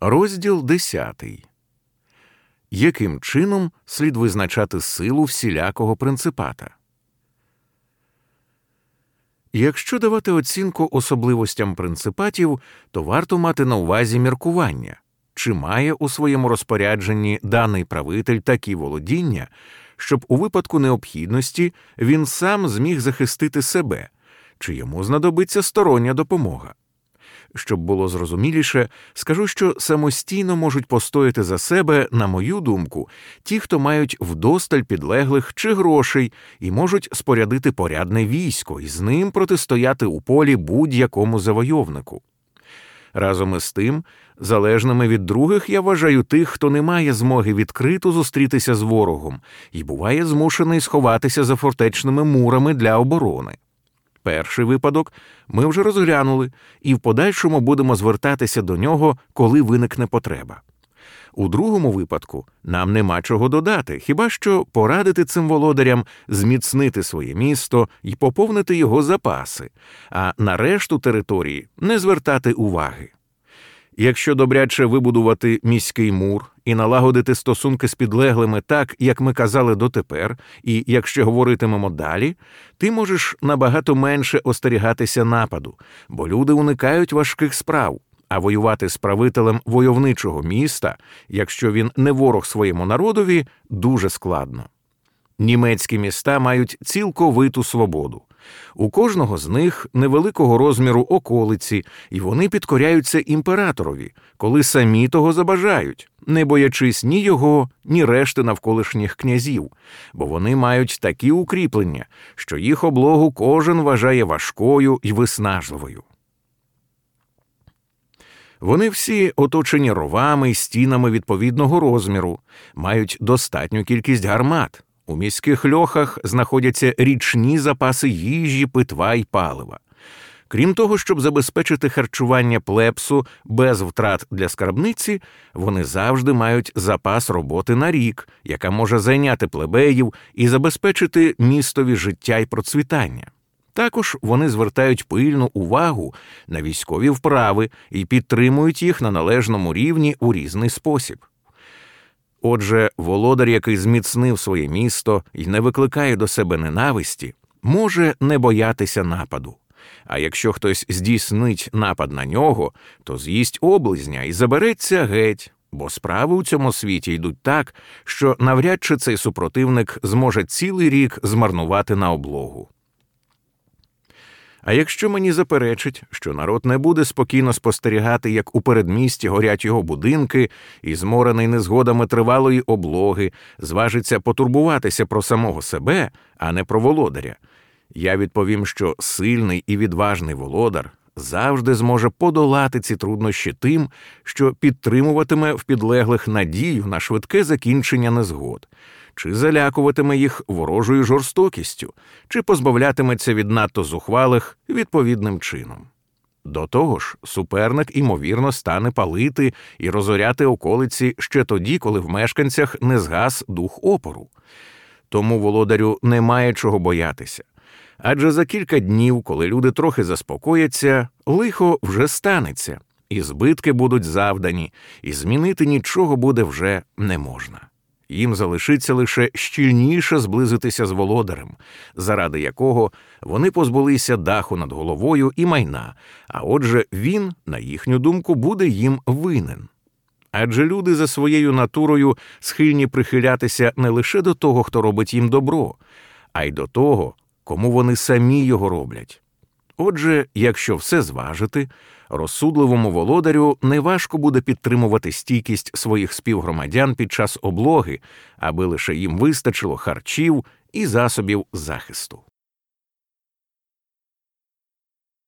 Розділ 10. Яким чином слід визначати силу всілякого принципата? Якщо давати оцінку особливостям принципатів, то варто мати на увазі міркування, чи має у своєму розпорядженні даний правитель такі володіння, щоб у випадку необхідності він сам зміг захистити себе, чи йому знадобиться стороння допомога. Щоб було зрозуміліше, скажу, що самостійно можуть постояти за себе, на мою думку, ті, хто мають вдосталь підлеглих чи грошей і можуть спорядити порядне військо і з ним протистояти у полі будь-якому завойовнику. Разом із тим, залежними від других я вважаю тих, хто не має змоги відкрито зустрітися з ворогом і буває змушений сховатися за фортечними мурами для оборони. Перший випадок ми вже розглянули і в подальшому будемо звертатися до нього, коли виникне потреба. У другому випадку нам нема чого додати, хіба що порадити цим володарям зміцнити своє місто і поповнити його запаси, а на решту території не звертати уваги. Якщо добряче вибудувати міський мур і налагодити стосунки з підлеглими так, як ми казали дотепер, і якщо говоритимемо далі, ти можеш набагато менше остерігатися нападу, бо люди уникають важких справ, а воювати з правителем войовничого міста, якщо він не ворог своєму народові, дуже складно. Німецькі міста мають цілковиту свободу. У кожного з них невеликого розміру околиці, і вони підкоряються імператорові, коли самі того забажають, не боячись ні його, ні решти навколишніх князів, бо вони мають такі укріплення, що їх облогу кожен вважає важкою і виснажливою. Вони всі оточені ровами й стінами відповідного розміру, мають достатню кількість гармат. У міських льохах знаходяться річні запаси їжі, питва й палива. Крім того, щоб забезпечити харчування плепсу без втрат для скарбниці, вони завжди мають запас роботи на рік, яка може зайняти плебеїв і забезпечити містові життя й процвітання. Також вони звертають пильну увагу на військові вправи і підтримують їх на належному рівні у різний спосіб. Отже, володар, який зміцнив своє місто і не викликає до себе ненависті, може не боятися нападу. А якщо хтось здійснить напад на нього, то з'їсть облизня і забереться геть, бо справи у цьому світі йдуть так, що навряд чи цей супротивник зможе цілий рік змарнувати на облогу. А якщо мені заперечить, що народ не буде спокійно спостерігати, як у передмісті горять його будинки, і зморений незгодами тривалої облоги, зважиться потурбуватися про самого себе, а не про володаря, я відповім, що сильний і відважний володар завжди зможе подолати ці труднощі тим, що підтримуватиме в підлеглих надію на швидке закінчення незгод чи залякуватиме їх ворожою жорстокістю, чи позбавлятиметься від надто зухвалих відповідним чином. До того ж, суперник, імовірно, стане палити і розоряти околиці ще тоді, коли в мешканцях не згас дух опору. Тому володарю немає чого боятися. Адже за кілька днів, коли люди трохи заспокояться, лихо вже станеться, і збитки будуть завдані, і змінити нічого буде вже не можна їм залишиться лише щільніше зблизитися з володарем, заради якого вони позбулися даху над головою і майна, а отже, він, на їхню думку, буде їм винен. Адже люди за своєю натурою схильні прихилятися не лише до того, хто робить їм добро, а й до того, кому вони самі його роблять. Отже, якщо все зважити, розсудливому володарю неважко буде підтримувати стійкість своїх співгромадян під час облоги, аби лише їм вистачило харчів і засобів захисту.